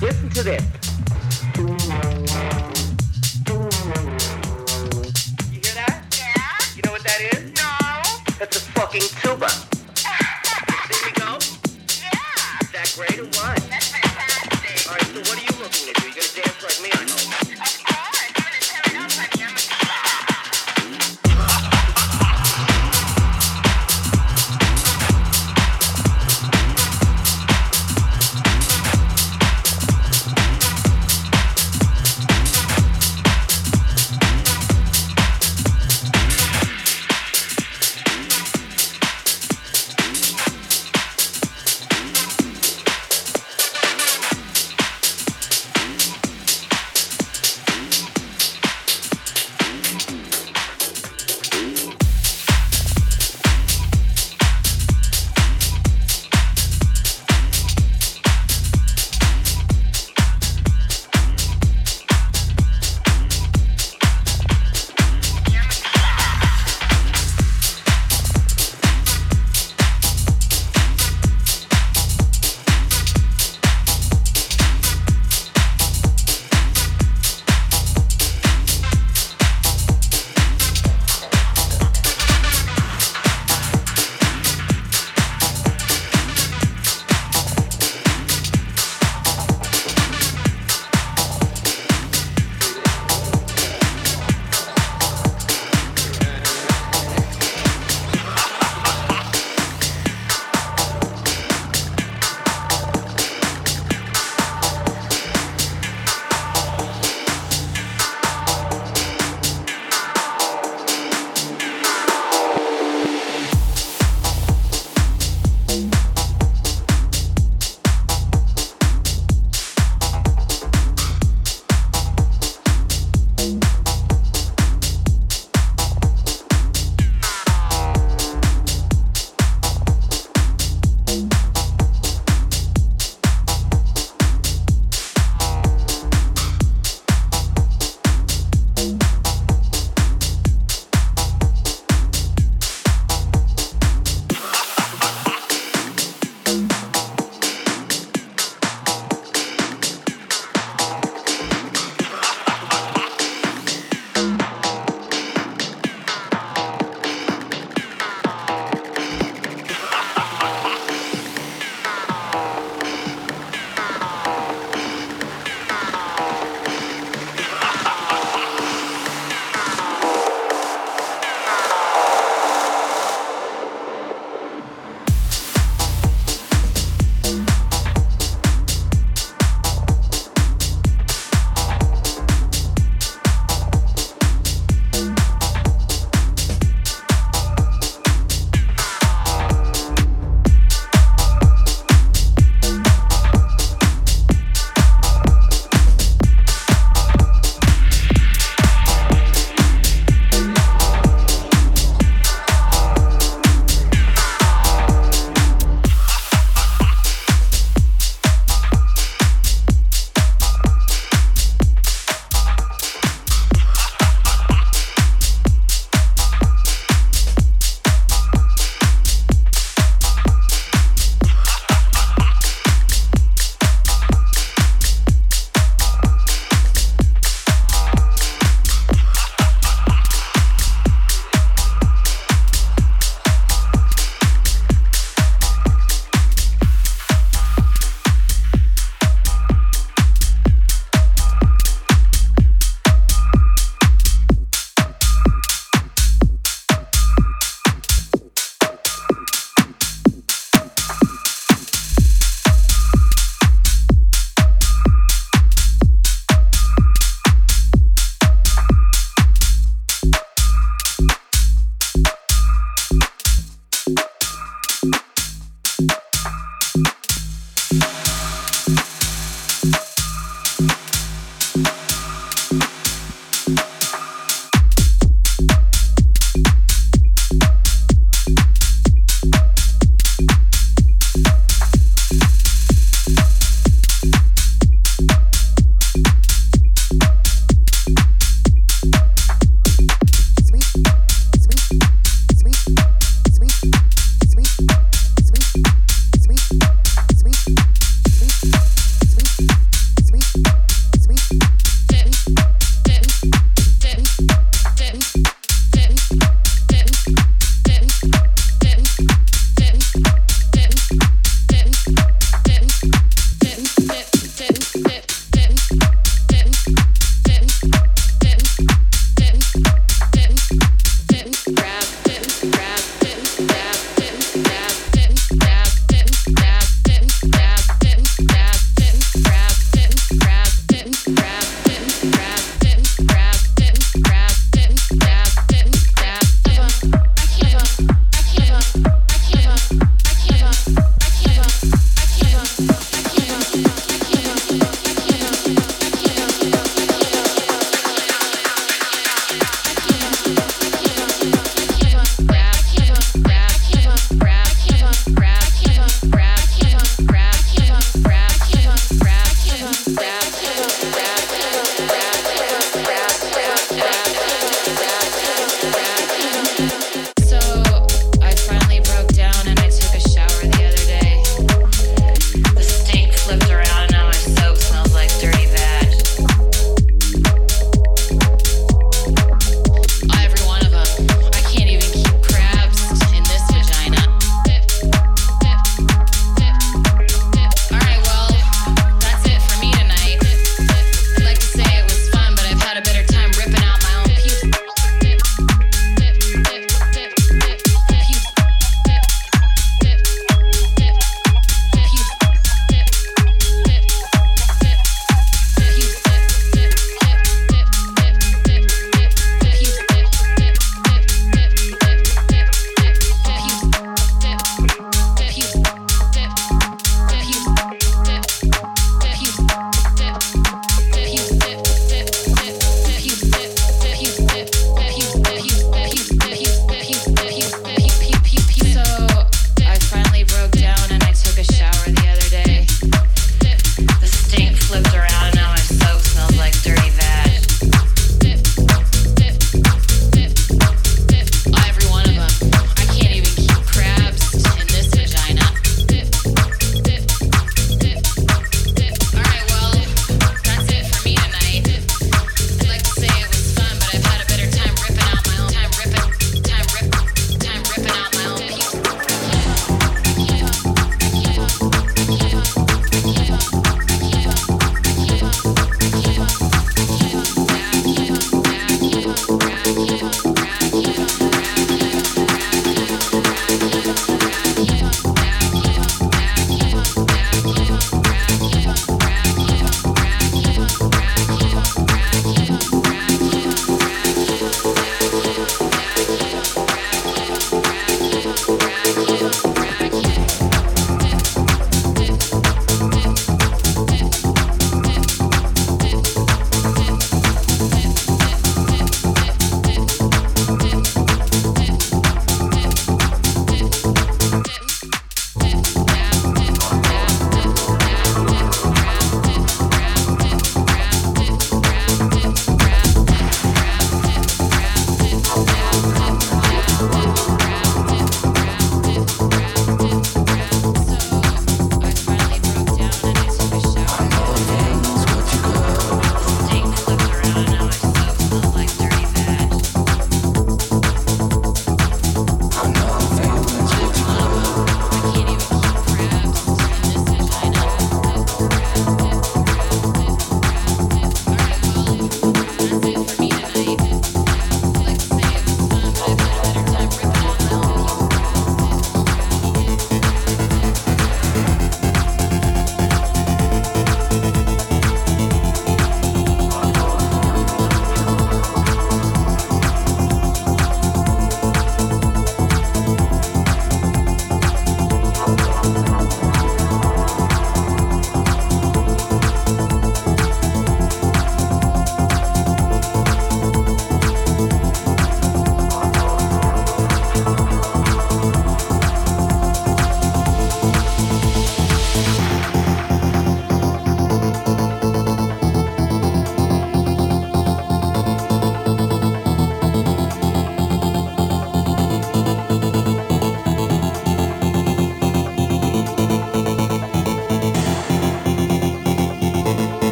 Listen to this. You hear that? Yeah. You know what that is? No. That's a fucking tuba. there we go. Yeah. Is that great or what? That's fantastic. All right, so what are you looking at?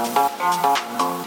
All